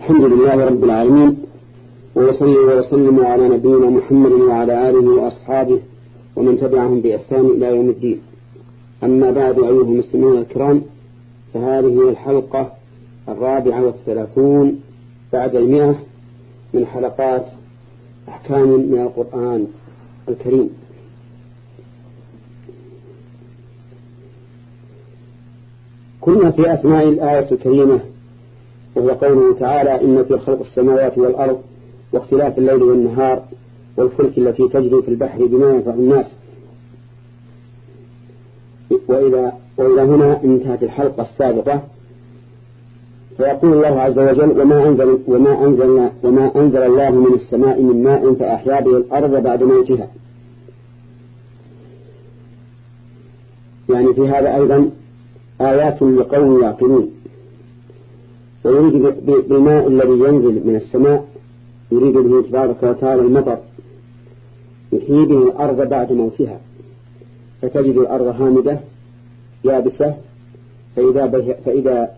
الحمد لله رب العالمين ويصلي ويسلم على نبينا محمد وعلى آله وأصحابه ومن تبعهم بإحسان إلى يوم الدين. أما بعد أيها المسلمون الكرام فهذه الحلقة الرابعة والثلاثون بعد المئة من حلقات أحكام من القرآن الكريم. كنا في أثناء الآية الكريمة وهو قوله تعالى إن في خلق السماوات والأرض واختلاف الليل والنهار والفلك التي تجري في البحر بما ينفع الناس. وإذا, وإلى هنا انتهت الحلقة السابقة فيقول الله عز وجل وما أنزل وما أنزلنا وما أنزل الله من السماء من ماء فأحيا به الأرض بعد موتها. يعني في هذا أيضا آيات لقوم يعقلون. ويريد بالماء الذي ينزل من السماء يريد به تبارك وتعالى المطر يحيي به الأرض بعد موتها. فتجد الأرض هامدة يابسة فإذا, به فإذا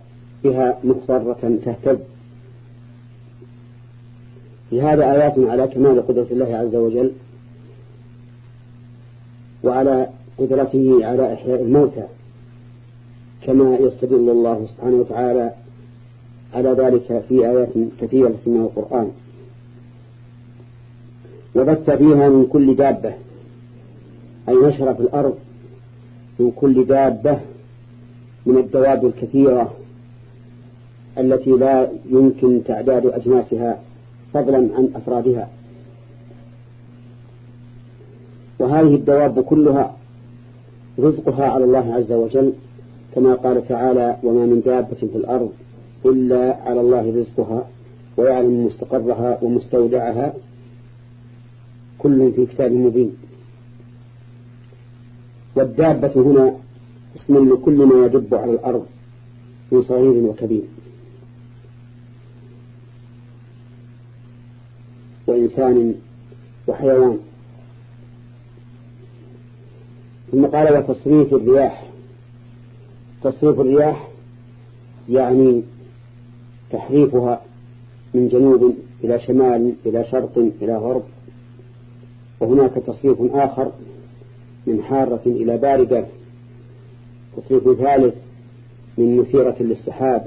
بها مخضرة تهتز. في هذا آيات على كمال قدرة الله عز وجل وعلى قدرته على إحياء الموتى كما يستدل الله سبحانه وتعالى على ذلك في آيات كثيرة من القرآن. وبث فيها من كل دابة أي نشر في الأرض من كل دابة من الدواب الكثيرة التي لا يمكن تعداد أجناسها فضلا عن أفرادها. وهذه الدواب كلها رزقها على الله عز وجل كما قال تعالى وما من دابة في الأرض إلا على الله رزقها ويعلم مستقرها ومستودعها. كل في كتاب مبين. والدابة هنا اسم لكل ما يدب على الأرض من صغير وكبير. وإنسان وحيوان. ثم قال وتصريف الرياح. تصريف الرياح يعني تحريفها من جنوب إلى شمال إلى شرق إلى غرب. وهناك تصريف آخر من حارة إلى باردة. تصريف ثالث من مثيرة للسحاب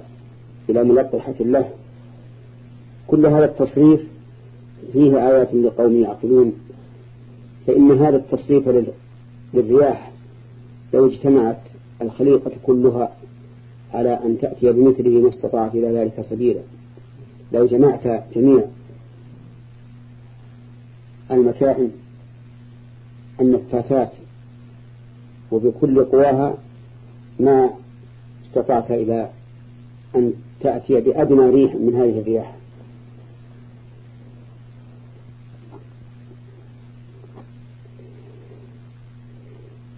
إلى ملطحة له. كل هذا التصريف فيه آيات لقوم يعقلون. فإن هذا التصريف للرياح لو اجتمعت الخليقة كلها على أن تأتي بمثله ما استطاعت إلى ذلك سبيلا. لو جمعت جميع المكائن النفاثات وبكل قواها ما استطعت إلى أن تأتي بأدنى ريح من هذه الرياح.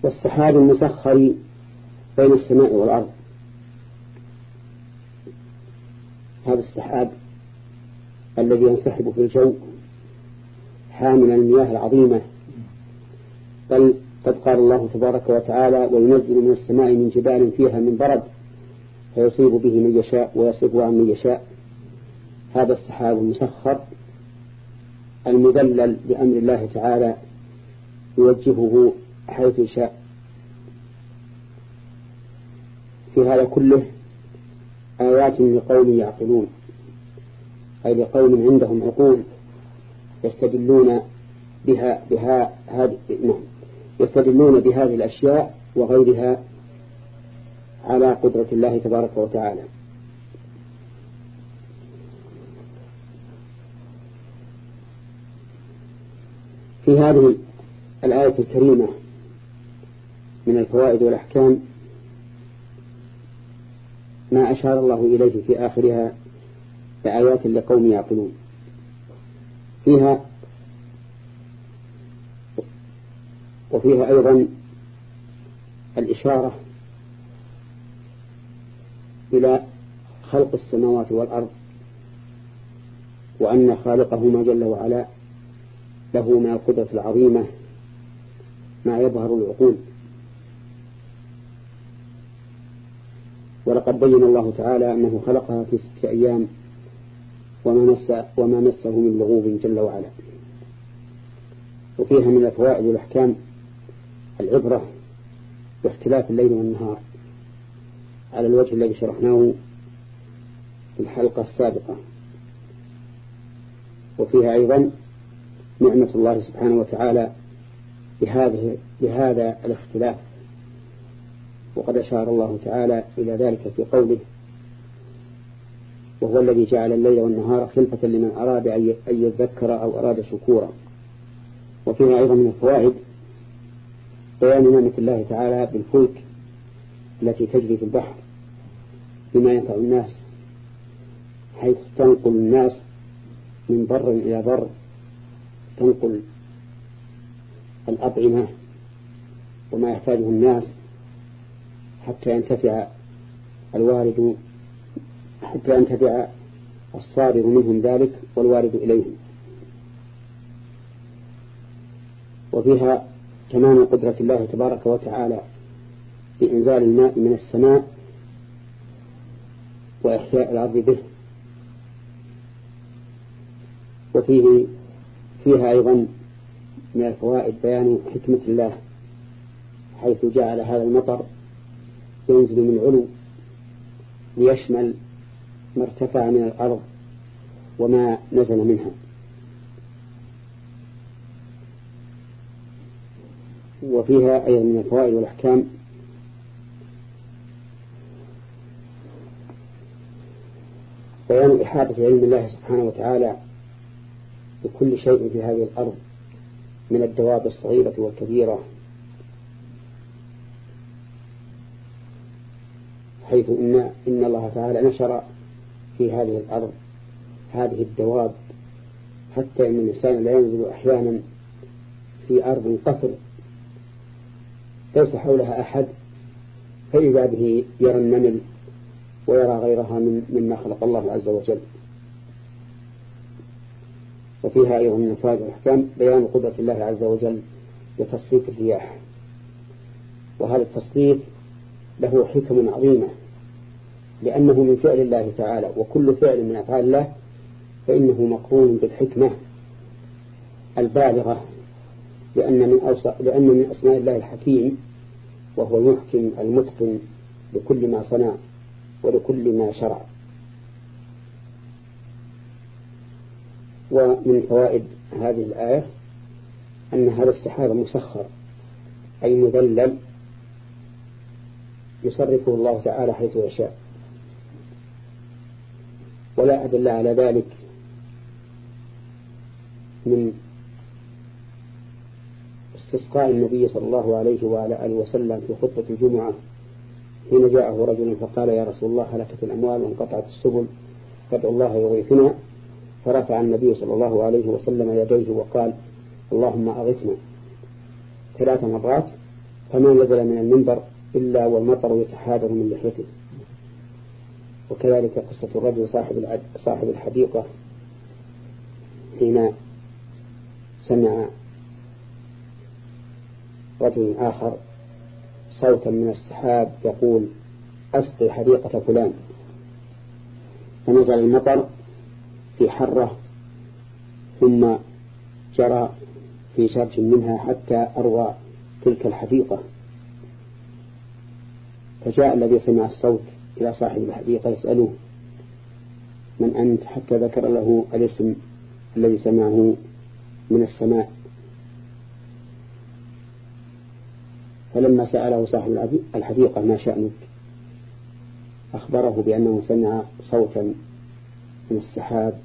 والسحاب المسخر بين السماء والأرض. هذا السحاب الذي ينسحب في الجو حاملا المياه العظيمة. بل قد قال الله تبارك وتعالى وينزل من السماء من جبال فيها من برد فيصيب به من يشاء ويصرف عن من يشاء. هذا السحاب المسخر المذلل بأمر الله تعالى يوجهه حيث يشاء. في هذا كله آيات لقوم يعقلون أي لقوم عندهم عقول يستدلون بها بها هذه نعم يستدلون بهذه الأشياء وغيرها على قدرة الله تبارك وتعالى. في هذه الآية الكريمة من الفوائد والأحكام ما أشار الله إليه في آخرها بآيات لقوم يعقلون. فيها وفيها أيضا الإشارة إلى خلق السماوات والأرض وأن خالقهما جل وعلا له من القدرة العظيمة ما يظهر العقول. ولقد بين الله تعالى أنه خلقها في ستة أيام وما, مس وما مسه من لغوب جل وعلا. وفيها من الفوائد والأحكام العبرة باختلاف الليل والنهار. على الوجه الذي شرحناه في الحلقة السابقة. وفيها أيضا نعمة الله سبحانه وتعالى بهذه بهذا الاختلاف. وقد أشار الله تعالى إلى ذلك في قوله وهو الذي جعل الليل والنهار خلفة لمن أراد أن يذكر أو أراد شكورا. وفيها أيضا من الفوائد بيان نعمة الله تعالى بالفلك التي تجري في البحر بما ينفع الناس حيث تنقل الناس من بر إلى بر تنقل الأطعمة وما يحتاجه الناس حتى ينتفع الوارد حتى ينتفع الصادر منهم ذلك والوارد إليهم. وفيها تمام قدرة الله تبارك وتعالى بإنزال الماء من السماء وإحياء الأرض به. وفيه فيها أيضا من الفوائد بيان حكمة الله حيث جعل هذا المطر ينزل من علو ليشمل ما ارتفع من الأرض وما نزل منها. وفيها أيضا من الفوائد والأحكام. بيان إحاطة علم الله سبحانه وتعالى بكل شيء في هذه الأرض من الدواب الصغيرة والكبيرة. حيث إن, إن الله تعالى نشر في هذه الأرض هذه الدواب حتى إن الإنسان لا ينزل أحيانا في أرض قفر ليس حولها أحد فإذا به يرى النمل ويرى غيرها من مما خلق الله عز وجل. وفيها أيضا من الفائدة والأحكام بيان قدرة الله عز وجل بتصريف الرياح. وهذا التصريف له حكم عظيمة لأنه من فعل الله تعالى وكل فعل من أفعال الله فإنه مقرون بالحكمة البالغة لأن من, لأن من أسماء الله الحكيم وهو المحكم المتقن لكل ما صنع ولكل ما شرع. ومن فوائد هذه الآية أن هذا السحاب مسخر أي مذلل يصرفه الله تعالى حيث يشاء. ولا أدل على ذلك من استسقاء النبي صلى الله عليه وعلى آله وسلم في خطبة الجمعة حين جاءه رجل فقال يا رسول الله هلكت الأموال وانقطعت السبل فادعوا الله يغيثنا. فرفع النبي صلى الله عليه وسلم يديه وقال اللهم أغثنا. ثلاث مرات فما نزل من المنبر إلا والمطر يتحادر من لحيته. وكذلك قصة الرجل صاحب صاحب الحديقة حين سمع رجل آخر صوتا من السحاب يقول أسقي حديقة فلان. فنزل المطر في حرة ثم جرى في شرج منها حتى أروى تلك الحديقة. فجاء الذي سمع الصوت إلى صاحب الحديقة يسأله من أنت حتى ذكر له الاسم الذي سمعه من السماء. فلما سأله صاحب الحديقة ما شأنك؟ أخبره بأنه سمع صوتا من السحاب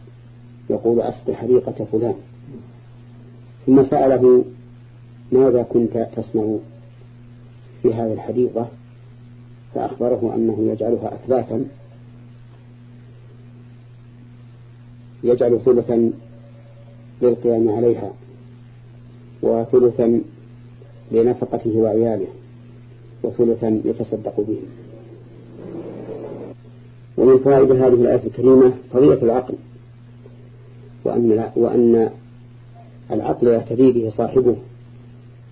يقول أسقي حديقة فلان. ثم سأله ماذا كنت تصنع في هذه الحديقة؟ فأخبره أنه يجعلها أثلاثا يجعل ثلثا للقيام عليها وثلثا لنفقته وعياله وثلثا يتصدق به. ومن فوائد هذه الآية الكريمة فضيلة العقل وأن, وأن العقل يهتدي به صاحبه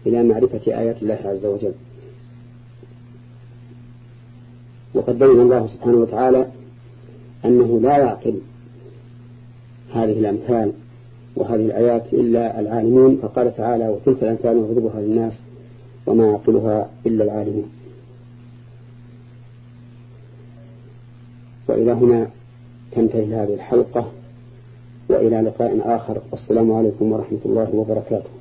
إلى معرفة آيات الله عز وجل. وقد بين الله سبحانه وتعالى أنه لا يعقل هذه الأمثال وهذه الآيات إلا العالمون فقال تعالى وتلك الأمثال نضربها للناس وما يعقلها إلا العالمون. وإلى هنا تنتهي هذه الحلقة وإلى لقاء آخر والسلام عليكم ورحمة الله وبركاته.